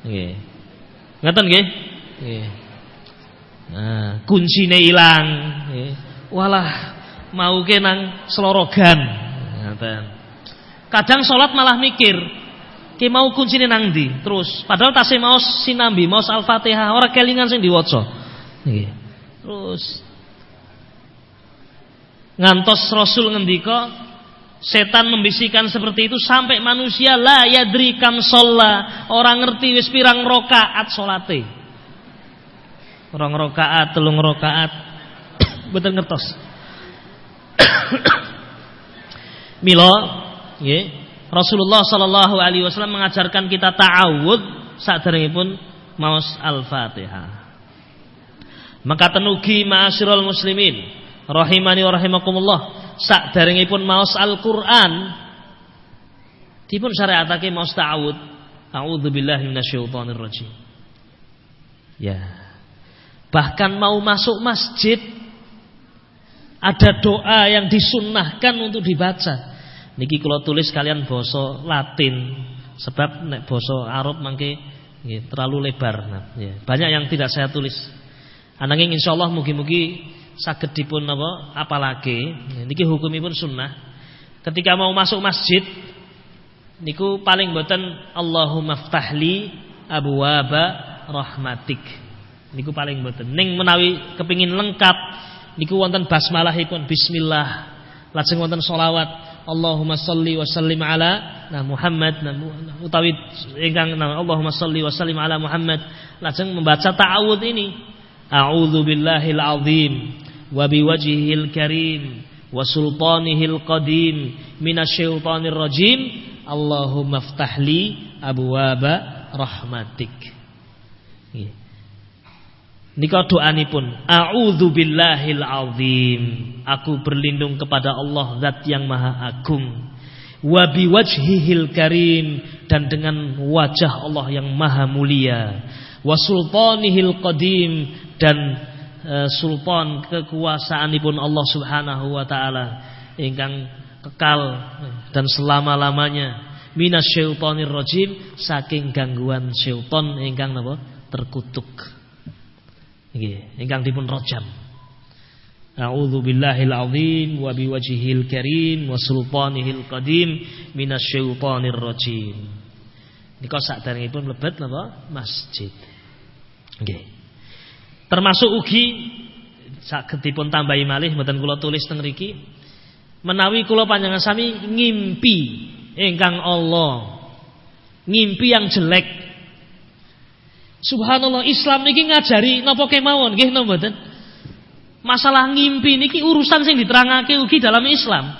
Nggih. Ngoten nggih? Nggih. Nah, kuncine Walah mau kenang selorogan. Ngoten. Kadang sholat malah mikir, Ki mau kuncine nang ndi? Terus padahal tasih mau sinambi, mau Al-Fatihah, ora kelingan sing diwaca. Terus ngantos Rasul ngendika Setan membisikkan seperti itu sampai manusia la yadri kam sholla. Orang ngerti wis pirang rokaat salate. Orang rokaat, telung rokaat. Betul ngertos. Milo, nggih. Rasulullah Shallallahu Alaihi Wasallam mengajarkan kita ta'awud saat pun maus al-fatihah. Maka tenugi ma'asyiral muslimin rahimani wa rahimakumullah saat pun maus Al-Qur'an dipun syariatake maus ta'awud. A'udzu billahi minasyaitonir rajim. Ya. Bahkan mau masuk masjid ada doa yang disunnahkan untuk dibaca. Niki kalau tulis kalian boso Latin sebab nek boso Arab mangke terlalu lebar. Nah, ya. Banyak yang tidak saya tulis. Ananging insyaallah mugi-mugi saged dipun apa apalagi. Ya, niki hukumipun sunnah. Ketika mau masuk masjid niku paling boten Allahumma ftahli abwaaba rahmatik. Niku paling boten. Ning menawi kepingin lengkap niku wonten basmalahipun bismillah. Lajeng wonten solawat Allahumma salli wa sallim ala nah Muhammad. Nah, utawi ingkang nah, Allahumma salli wa sallim ala Muhammad. Lajeng membaca ta'awud ini. A'udzu billahil azim wa biwajhihil karim wa sultanihil qadim minasyaitonir rajim. Allahumma ftahli abwaba rahmatik. Yeah. Nika doanipun, a'udzu billahil azim. Aku berlindung kepada Allah zat yang maha agung. Wa biwajhihil karim dan dengan wajah Allah yang maha mulia. Wa sultanihil qadim dan uh, sultan kekuasaanipun Allah Subhanahu wa taala ingkang kekal dan selama-lamanya. Minasyaitonir rajim saking gangguan syaitan ingkang napa terkutuk. Nggih, ingkang dipun rojam. A'udzu billahil azim wa biwajhihil karim wa sultanihil qadim minasyaitonir rajim. Nika sakderengipun mlebet napa? Masjid. Nggih. Termasuk ugi saged dipun tambahi malih mboten kula tulis teng mriki. Menawi kula panjenengan sami ngimpi ingkang Allah. Ngimpi yang jelek Subhanallah Islam niki ngajari napa kemawon nggih napa mboten? Masalah ngimpi niki urusan sing diterangake ugi dalam Islam.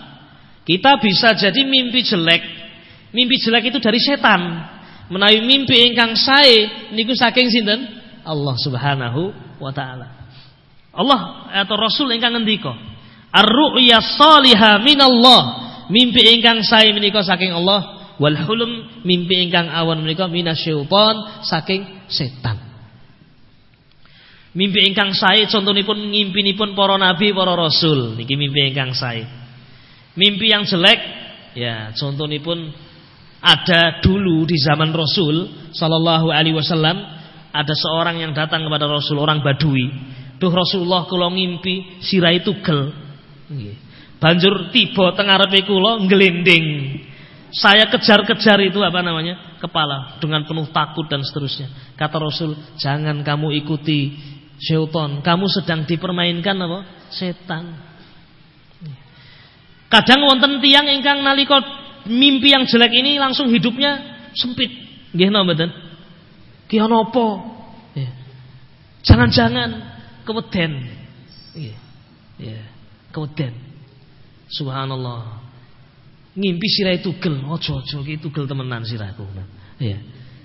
Kita bisa jadi mimpi jelek. Mimpi jelek itu dari setan. Menawi mimpi ingkang sae niku saking sinten? Allah Subhanahu wa taala. Allah atau Rasul ingkang ngendika, "Ar-ru'ya salihah minallah." Mimpi ingkang sae menika saking Allah wal hulum mimpi ingkang awan menika minasyaiton saking setan. Mimpi ingkang sae contonipun ngimpinipun para nabi, para rasul. Niki mimpi ingkang sae. Mimpi yang jelek ya contonipun ada dulu di zaman Rasul sallallahu alaihi wasallam ada seorang yang datang kepada Rasul orang Badui. Duh Rasulullah kalau ngimpi sirai tugel. Banjur tiba teng arepe kula nglending. Saya kejar-kejar itu apa namanya? kepala dengan penuh takut dan seterusnya. Kata Rasul, "Jangan kamu ikuti syaitan. Kamu sedang dipermainkan apa? Setan." Kadang wonten tiang ingkang nalika mimpi yang jelek ini langsung hidupnya sempit. Nggih napa mboten? Ki. Jangan-jangan keweden. Nggih. Ya, keweden. Subhanallah. Ngimpi sirah tugel, ojo-ojo ki tugel temenan sirahku. Ya.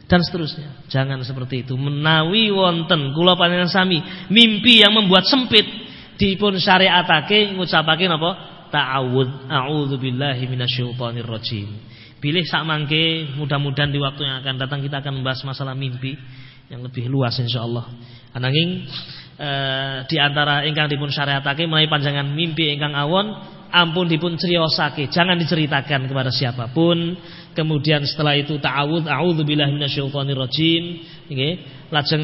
Dan seterusnya. Jangan seperti itu. Menawi wonten kula panjenengan sami mimpi yang membuat sempit dipun syariatake ngucapake napa? ta'awud a'udzu billahi minasyaitonir rajim. Pilih sak mangke mudah-mudahan di waktu yang akan datang kita akan membahas masalah mimpi yang lebih luas insyaallah. Ananging e, di antara ingkang dipun syariatake menawi panjangan mimpi ingkang awon ampun dipun criosake, jangan diceritakan kepada siapa pun. Kemudian setelah itu ta'awud a'udzu billahi minasyaitonir rajim, nggih. Lajeng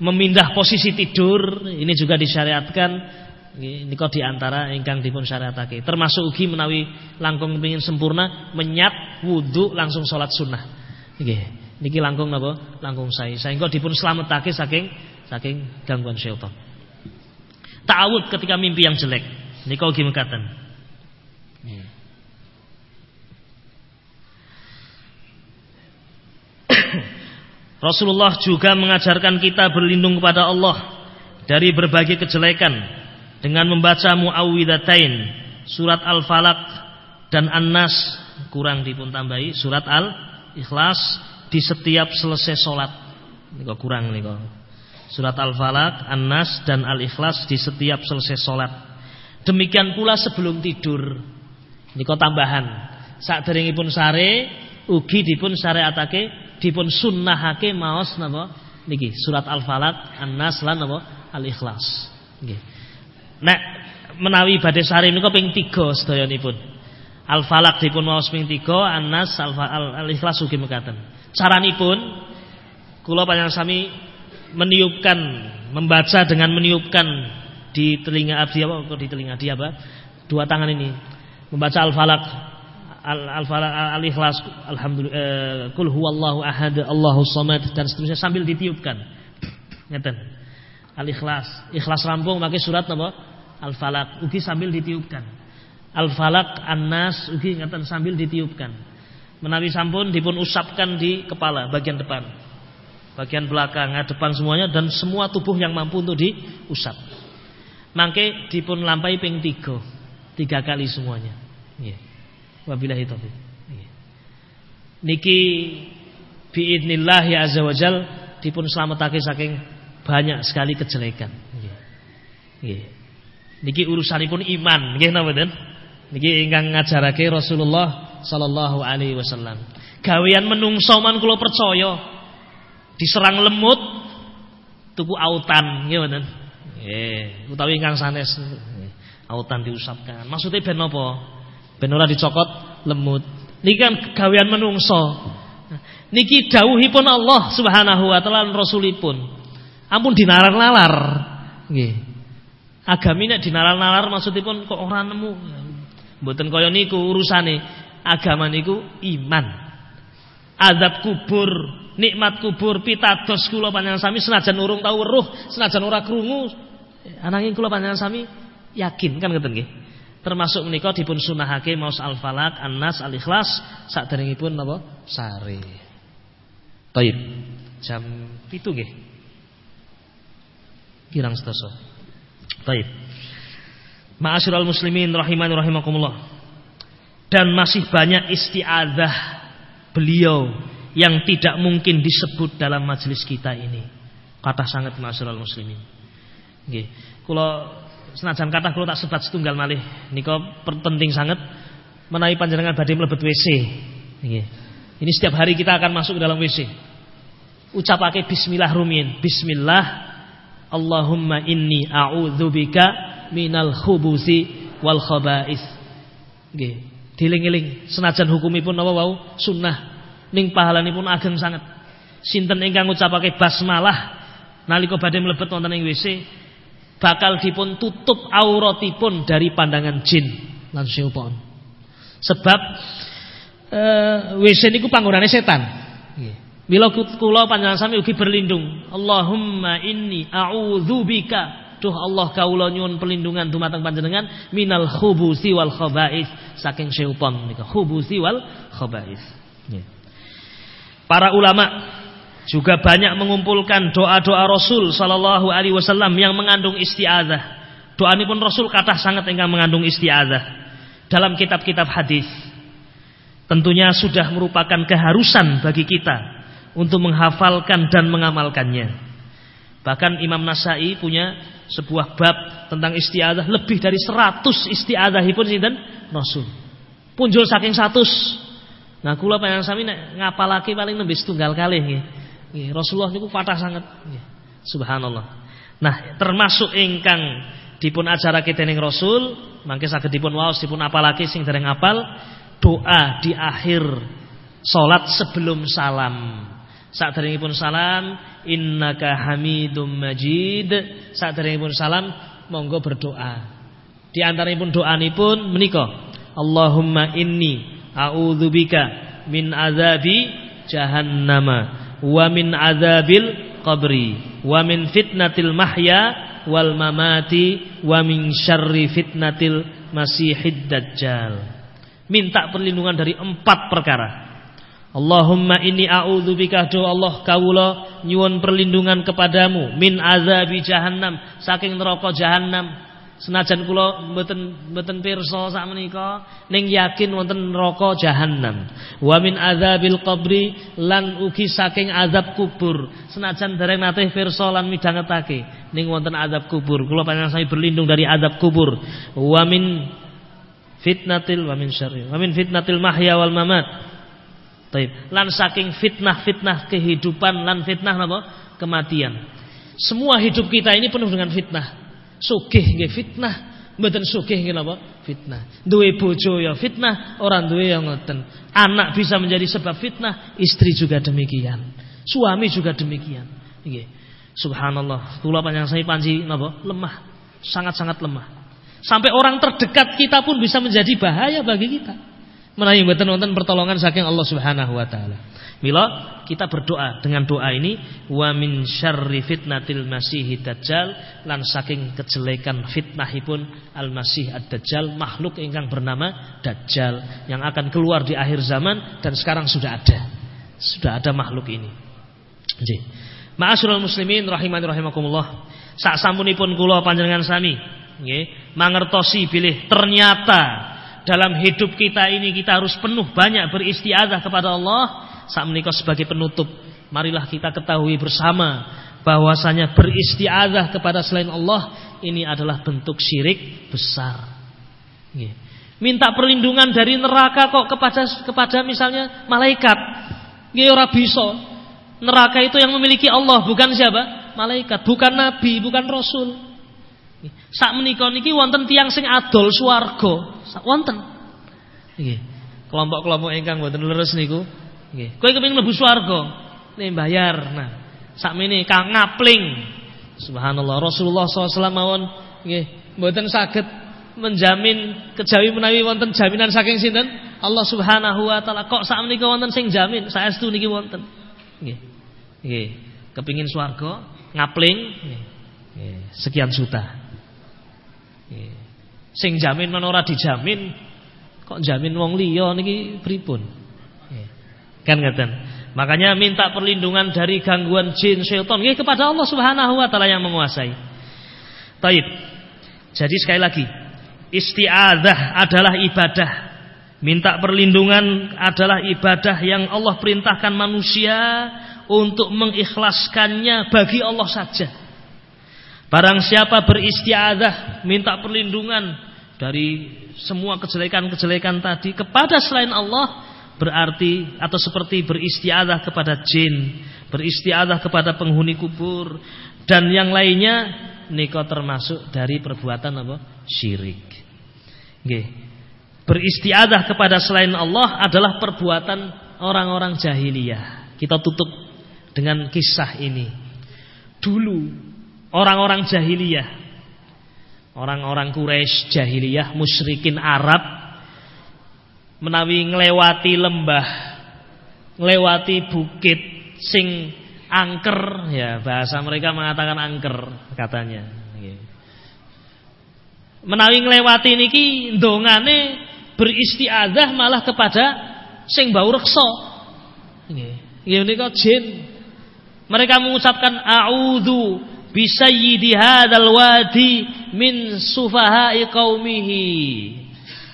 memindah posisi tidur, ini juga disyariatkan Niko di antara ingkang dipun syariatake. Termasuk ugi menawi langkung pengin sempurna menyat wudhu langsung sholat sunnah. Nggih. Niki langkung napa? Langkung sae. Sehingga dipun slametake saking saking gangguan syaitan. Ta'awud ketika mimpi yang jelek. Niko ugi mekaten. Rasulullah juga mengajarkan kita berlindung kepada Allah dari berbagai kejelekan dengan membaca muawwidatain surat Al-Falaq dan An-Nas kurang dipun tambahi surat Al-Ikhlas di setiap selesai salat. Niku kurang niku. Surat Al-Falaq, An-Nas dan Al-Ikhlas di setiap selesai salat. Demikian pula sebelum tidur. Niku tambahan. Saderengipun sare ugi dipun syariatake dipun sunnahake maos napa niki surat Al-Falaq, An-Nas lan napa Al-Ikhlas. Nggih. Nek menawi badhe sari menika ping 3 sedayanipun. Al Falak dipun maos ping 3, An-Nas Al-Ikhlas ugi mekaten. Caranipun kula panjenengan sami meniupkan membaca dengan meniupkan di telinga abdi apa di telinga dia apa? Dua tangan ini. Membaca Al-Falak Al-Falaq Al-Ikhlas alhamdulillah eh, kul huwallahu ahad Allahu samad dan seterusnya sambil ditiupkan. Ngeten. Al-Ikhlas. Ikhlas rampung pakai surat apa? Al-Falaq. Ugi sambil ditiupkan. Al-Falaq An-Nas ugi ngatan sambil ditiupkan. Menawi sampun dipun usapkan di kepala bagian depan. Bagian belakang, depan semuanya dan semua tubuh yang mampu untuk diusap. Mangke dipun lampai ping tiga. Tiga kali semuanya. Nggih. Wabillahi taufik. Niki biidnillah ya azza wajal dipun slametake saking banyak sekali kejelekan. Nggih. Niki urusanipun iman, nggih napa mboten? Niki ingkang ngajarake Rasulullah sallallahu alaihi wasallam. Gawean menungso man kula percaya diserang lemut tuku autan, nggih mboten? Nggih, utawi ingkang sanes autan diusapkan. Maksudnya ben? Ben ora dicokot lemut. Niki kan gawean menungso. Niki dawuhipun Allah Subhanahu wa taala rasulipun. Ampun dinalar-nalar. Nggih. Agami dinalar-nalar maksudipun kok ora nemu. Mboten kaya niku urusane. Agama niku iman. Azab kubur, nikmat kubur, pitados kula panjenengan sami senajan urung tau weruh, senajan ora krungu, ananging kula panjenengan sami yakin kan ngeten. Termasuk menika dipun sunahake maos al-falaq, an-nas, al-ikhlas saderengipun napa? Sare. Taib. Jam 7 nggih kirang sedasa. Baik. Ma'asyiral muslimin rahimani rahimakumullah. Dan masih banyak isti'adzah beliau yang tidak mungkin disebut dalam majelis kita ini. Kata sangat ma'asyiral muslimin. Nggih. Kula senajan kata kula tak sebat setunggal malih nika penting sangat menawi panjenengan badhe mlebet WC. Ini setiap hari kita akan masuk ke dalam WC. Ucapake bismillah rumin. Bismillah Allahumma inni a'udzubika minal khubusi wal khaba'is. Nggih, dieling-eling senajan hukumipun napa wau sunnah ning pahalanipun ageng sangat. Sinten ingkang ngucapake basmalah nalika badhe mlebet wonten ing WC bakal dipun tutup auratipun dari pandangan jin. lan syaitan. Sebab uh, WC niku panggonane setan. Nggih. Mila kula panjenengan sami ugi berlindung. Allahumma inni a'udzubika Duh Allah kaula nyuwun perlindungan dumateng panjenengan minal khubusi wal khaba'is saking syaitan nika khubusi wal khaba'is. Para ulama juga banyak mengumpulkan doa-doa Rasul sallallahu alaihi wasallam yang mengandung isti'adzah. Doa ini pun Rasul kata sangat ingkang mengandung isti'adzah dalam kitab-kitab hadis. Tentunya sudah merupakan keharusan bagi kita untuk menghafalkan dan mengamalkannya. Bahkan Imam Nasai punya sebuah bab tentang isti'adzah lebih dari 100 isti'adzahipun sinten Rasul. Punjul saking 100. Nah kula panjenengan sami nek ngapalake paling nembe setunggal kali nggih. Nggih, Rasulullah niku kathah sangat. Nggih. Subhanallah. Nah, termasuk ingkang dipun ajarake dening Rasul, mangke saged dipun waos dipun apalake sing dereng apal doa di akhir salat sebelum salam. Saderengipun salam, innaka hamidum majid. Saderengipun salam, monggo berdoa. Di antaranya doa pun menika, Allahumma inni a'udzubika min azabi jahannama wa min azabil qabri wa min fitnatil mahya wal mamati wa min syarri fitnatil masihid dajjal. Minta perlindungan dari empat perkara. Allahumma inni a'udzubika do Allah kawula nyuwun perlindungan kepadamu min azabi jahannam saking neraka jahannam Senajan kula mboten mboten pirsa sakmenika ning yakin wonten neraka jahanam. Wa min adzabil qabri lan ugi saking azab kubur. Senajan dereng nate pirsa lan midhangetake ning wonten azab kubur. Kula panjenengan sami berlindung dari azab kubur. Wa min fitnatil wa min syarri. Wa min fitnatil mahya wal mamat. Taib. Lan saking fitnah-fitnah kehidupan lan fitnah napa? Kematian. Semua hidup kita ini penuh dengan fitnah. Sugih nggih fitnah, mboten sugih nggih napa? Fitnah. Duwe bojo ya fitnah, orang duwe yang ngoten. Anak bisa menjadi sebab fitnah, istri juga demikian. Suami juga demikian. Nggih. Subhanallah, kula panjang saya panji napa? Lemah, sangat-sangat lemah. Sampai orang terdekat kita pun bisa menjadi bahaya bagi kita. Menawi mboten wonten pertolongan saking Allah Subhanahu wa taala. Mila kita berdoa dengan doa ini wa min syarri fitnatil masih dajjal lan saking kejelekan fitnahipun al masih ad-dajjal makhluk ingkang bernama dajjal yang akan keluar di akhir zaman dan sekarang sudah ada. Sudah ada makhluk ini. Nggih. Ma'asyiral muslimin rahimani rahimakumullah. Sak sampunipun kula panjenengan sami nggih mangertosi bilih ternyata dalam hidup kita ini kita harus penuh banyak beristiadah kepada Allah saat menikah sebagai penutup, marilah kita ketahui bersama bahwasanya beristiadah kepada selain Allah ini adalah bentuk syirik besar. Minta perlindungan dari neraka kok kepada kepada misalnya malaikat. Bisa. Neraka itu yang memiliki Allah, bukan siapa? Malaikat, bukan nabi, bukan rasul. Sak menika niki wonten tiang sing adol swarga. Wonten. Nggih. Kelompok-kelompok ingkang boten leres niku Nggih. Kowe kepengin mlebu swarga, nek bayar. Nah, sakmene kang ngapling. Subhanallah Rasulullah SAW mawon nggih mboten saged menjamin kejawi menawi wonten jaminan saking sinten? Allah Subhanahu wa taala. Kok sakmenika wonten sing jamin saestu niki wonten. Nggih. Nggih. Kepingin swarga, ngapling. Sekian juta. Nggih. Sing jamin men ora dijamin kok jamin wong liya niki pripun? Kan ngeten. Makanya minta perlindungan dari gangguan jin syaitan ya kepada Allah Subhanahu wa taala yang menguasai. Taib. Jadi sekali lagi, isti'adzah adalah ibadah. Minta perlindungan adalah ibadah yang Allah perintahkan manusia untuk mengikhlaskannya bagi Allah saja. Barang siapa beristiadah minta perlindungan dari semua kejelekan-kejelekan tadi kepada selain Allah, berarti atau seperti beristiadah kepada jin, beristiadah kepada penghuni kubur dan yang lainnya niko termasuk dari perbuatan apa? syirik. Nggih. Beristiadah kepada selain Allah adalah perbuatan orang-orang jahiliyah. Kita tutup dengan kisah ini. Dulu orang-orang jahiliyah. Orang-orang Quraisy jahiliyah musyrikin Arab menawi nglewati lembah nglewati bukit sing angker ya bahasa mereka mengatakan angker katanya. Menawi nglewati niki ndongane beristiadah malah kepada sing bau reksa. Nggih. Nika jin. Mereka mengucapkan a'udzu bisayyidi hadzal wadi min sufahai qaumihi.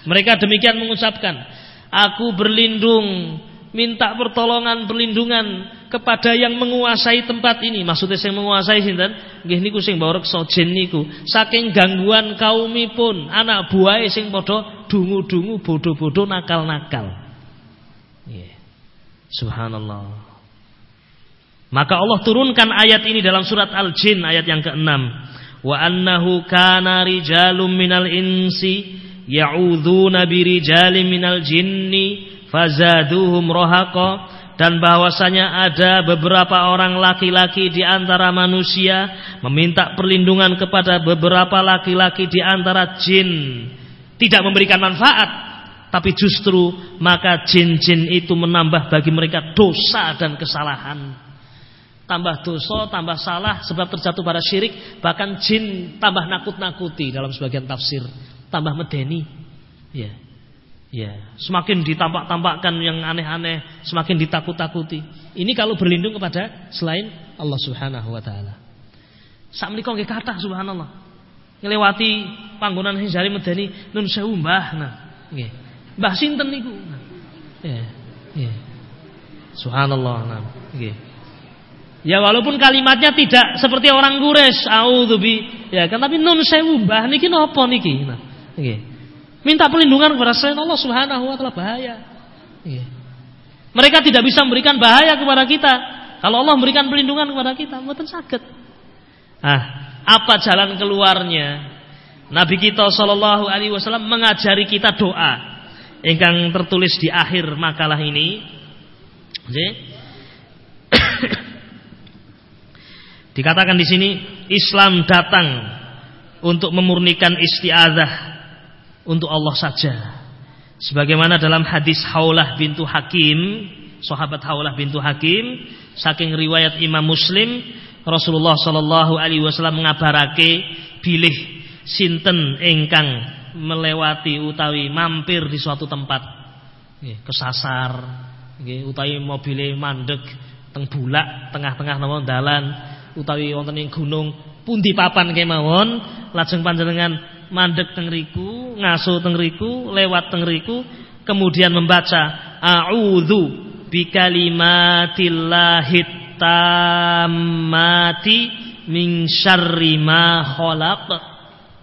Mereka demikian mengucapkan, aku berlindung minta pertolongan perlindungan kepada yang menguasai tempat ini. Maksudnya yang menguasai sinten? Nggih niku sing bawa reksa jin niku. Saking gangguan kaumipun, anak buah sing padha dungu-dungu bodoh-bodoh nakal-nakal. Yeah. Subhanallah. Maka Allah turunkan ayat ini dalam surat Al-Jin ayat yang ke-6. Wa annahu kana rijalun minal insi ya'udzuna birijalin minal jinni fazaduhum rohaqa. Dan bahwasanya ada beberapa orang laki-laki di antara manusia meminta perlindungan kepada beberapa laki-laki di antara jin. Tidak memberikan manfaat tapi justru maka jin-jin itu menambah bagi mereka dosa dan kesalahan tambah dosa, tambah salah sebab terjatuh pada syirik, bahkan jin tambah nakut-nakuti dalam sebagian tafsir, tambah medeni. Ya. Ya, semakin ditampak-tampakkan yang aneh-aneh, semakin ditakut-takuti. Ini kalau berlindung kepada selain Allah Subhanahu wa taala. Sak menika nggih kathah subhanallah. Ngelewati panggonan sing jari medeni nun sewu Mbah. Nah, nggih. Mbah sinten niku? Ya. Ya. Subhanallah. Nah. Ya walaupun kalimatnya tidak seperti orang Quraisy, auzubi, ya kan tapi nun sewu mbah niki napa niki? Nah, nggih. Minta perlindungan kepada selain Allah Subhanahu wa taala bahaya. Nggih. Mereka tidak bisa memberikan bahaya kepada kita. Kalau Allah memberikan perlindungan kepada kita, mboten sakit. Ah, apa jalan keluarnya? Nabi kita sallallahu alaihi wasallam mengajari kita doa ingkang tertulis di akhir makalah ini. Nggih. Dikatakan di sini Islam datang untuk memurnikan istiadah untuk Allah saja. Sebagaimana dalam hadis Haulah bintu Hakim, sahabat Haulah bintu Hakim, saking riwayat Imam Muslim, Rasulullah Shallallahu alaihi wasallam mengabarake bilih sinten ingkang melewati utawi mampir di suatu tempat. kesasar, utawi mobile mandek teng bulak tengah-tengah nama dalan utawi wonten ing gunung pundi papan kemawon lajeng panjenengan mandek teng riku ngaso teng riku lewat teng riku kemudian membaca a'udzu bikalimatillahi tammati min syarri ma khalaq.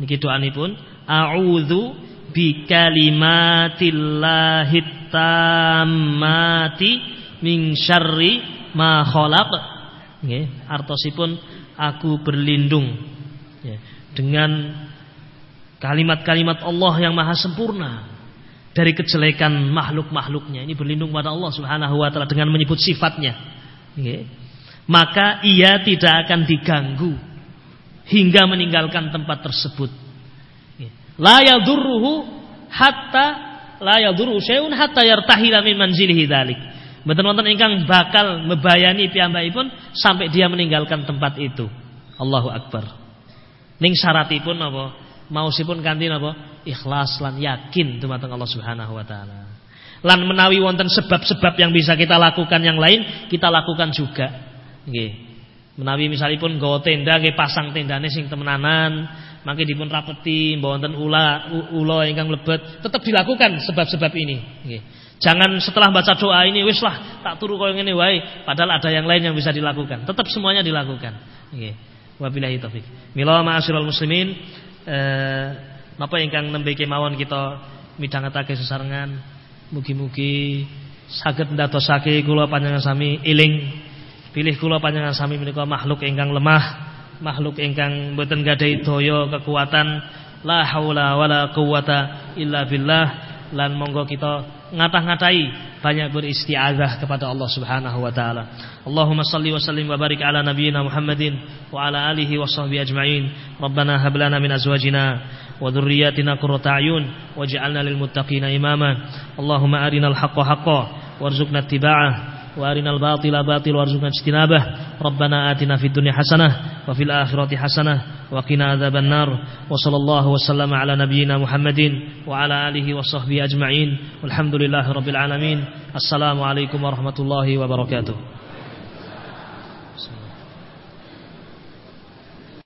Niki doanipun a'udzu bikalimatillahi tammati min syarri ma khalaq artosipun aku berlindung. Dengan kalimat-kalimat Allah yang maha sempurna dari kejelekan makhluk-makhluknya. Ini berlindung pada Allah Subhanahu wa taala dengan menyebut sifatnya. Maka ia tidak akan diganggu hingga meninggalkan tempat tersebut. La yadurruhu hatta la yadurru hatta yartahila min manzilihi dzalik Mboten wonten ingkang bakal mebayani piyambakipun sampai dia meninggalkan tempat itu. Allahu akbar. Ning syaratipun apa? Mausipun kanthi napa? Ikhlas lan yakin dumateng Allah Subhanahu wa taala. Lan menawi wonten sebab-sebab yang bisa kita lakukan yang lain, kita lakukan juga. Nggih. Menawi misalipun nggawa tenda nggih pasang tendane sing temenanan, mangke dipun rapeti wonten ula ula ingkang mlebet, tetap dilakukan sebab-sebab ini. Nggih. Jangan setelah baca doa ini wis lah tak turu koyo ngene wae, padahal ada yang lain yang bisa dilakukan. Tetap semuanya dilakukan. Nggih. Wabillahi taufik. Mila ma'asyiral muslimin eh napa ingkang nembe kemawon kita midhangetake sesarengan mugi-mugi saged ndadosake kula panjenengan sami eling pilih kula panjenengan sami menika makhluk ingkang lemah, makhluk ingkang mboten gadhahi daya kekuatan la haula wala quwata illa billah lan monggo kita ngatah-ngatai banyak beristiazah kepada Allah Subhanahu wa taala. Allahumma salli wa sallim wa barik ala nabiyyina Muhammadin wa ala alihi wa sahbihi ajma'in. Rabbana hab lana min azwajina wa dhurriyyatina qurrata a'yun waj'alna lil muttaqina imama. Allahumma arinal haqqo haqqan وارنا الباطل باطل وارزقنا اجتنابه. ربنا آتنا في الدنيا حسنة وفي الآخرة حسنة وقنا عذاب النار. وصلى الله وسلم على نبينا محمد وعلى آله وصحبه أجمعين. والحمد لله رب العالمين. السلام عليكم ورحمة الله وبركاته.